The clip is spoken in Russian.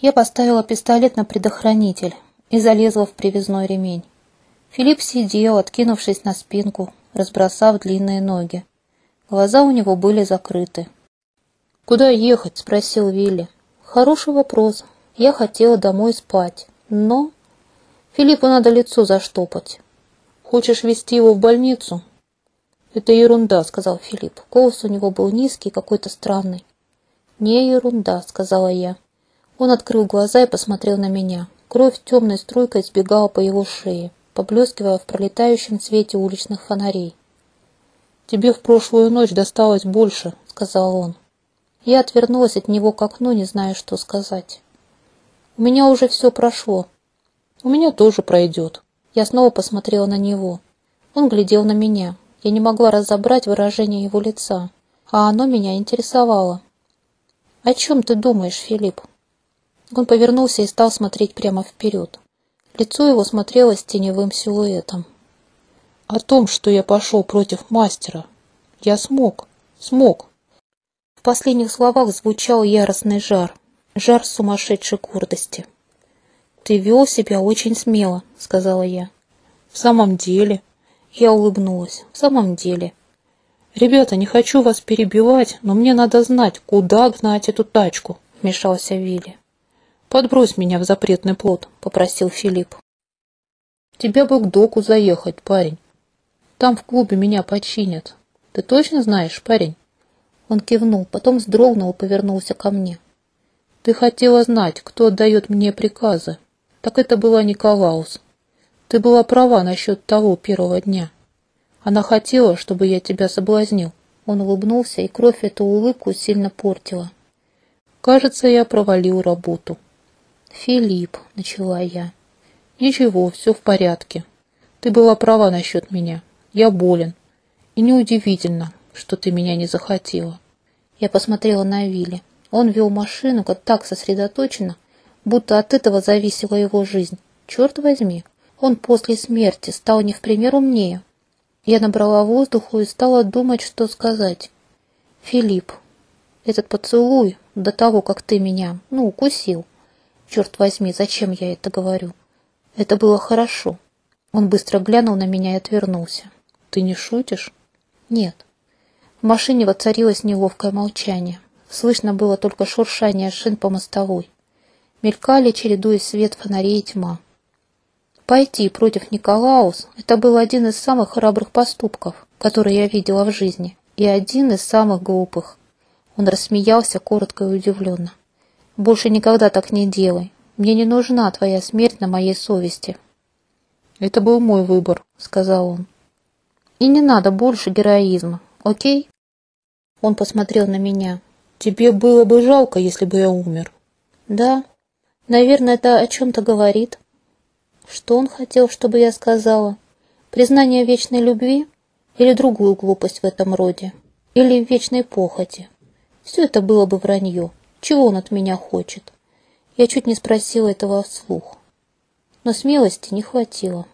Я поставила пистолет на предохранитель и залезла в привязной ремень. Филипп сидел, откинувшись на спинку, разбросав длинные ноги. Глаза у него были закрыты. «Куда ехать?» – спросил Вилли. «Хороший вопрос. Я хотела домой спать, но...» «Филиппу надо лицо заштопать. Хочешь везти его в больницу?» «Это ерунда», — сказал Филипп. Голос у него был низкий, какой-то странный. «Не ерунда», — сказала я. Он открыл глаза и посмотрел на меня. Кровь темной струйкой сбегала по его шее, поблескивая в пролетающем свете уличных фонарей. «Тебе в прошлую ночь досталось больше», — сказал он. Я отвернулась от него к окну, не зная, что сказать. «У меня уже все прошло». «У меня тоже пройдет». Я снова посмотрела на него. Он глядел на меня. Я не могла разобрать выражение его лица, а оно меня интересовало. «О чем ты думаешь, Филипп?» Он повернулся и стал смотреть прямо вперед. Лицо его смотрелось теневым силуэтом. «О том, что я пошел против мастера. Я смог, смог». В последних словах звучал яростный жар, жар сумасшедшей гордости. «Ты вел себя очень смело», — сказала я. «В самом деле?» Я улыбнулась. «В самом деле?» «Ребята, не хочу вас перебивать, но мне надо знать, куда гнать эту тачку», — вмешался Вилли. «Подбрось меня в запретный плод», — попросил Филипп. «Тебе бы к доку заехать, парень. Там в клубе меня починят. Ты точно знаешь, парень?» Он кивнул, потом вздрогнул и повернулся ко мне. «Ты хотела знать, кто отдает мне приказы. Так это была Николаус. Ты была права насчет того первого дня. Она хотела, чтобы я тебя соблазнил. Он улыбнулся, и кровь эту улыбку сильно портила. Кажется, я провалил работу. Филипп, начала я. Ничего, все в порядке. Ты была права насчет меня. Я болен. И неудивительно, что ты меня не захотела. Я посмотрела на Вилли. Он вел машину как так сосредоточенно, будто от этого зависела его жизнь. Черт возьми, он после смерти стал не в пример умнее. Я набрала воздуху и стала думать, что сказать. «Филипп, этот поцелуй до того, как ты меня, ну, укусил. Черт возьми, зачем я это говорю? Это было хорошо». Он быстро глянул на меня и отвернулся. «Ты не шутишь?» «Нет». В машине воцарилось неловкое молчание. Слышно было только шуршание шин по мостовой. Мелькали, чередуясь свет фонарей и тьма. Пойти против Николаус – это был один из самых храбрых поступков, которые я видела в жизни, и один из самых глупых. Он рассмеялся коротко и удивленно. «Больше никогда так не делай. Мне не нужна твоя смерть на моей совести». «Это был мой выбор», — сказал он. «И не надо больше героизма, окей?» Он посмотрел на меня. «Тебе было бы жалко, если бы я умер». «Да. Наверное, это о чем-то говорит». Что он хотел, чтобы я сказала? Признание вечной любви? Или другую глупость в этом роде? Или вечной похоти? Все это было бы вранье. Чего он от меня хочет? Я чуть не спросила этого вслух. Но смелости не хватило.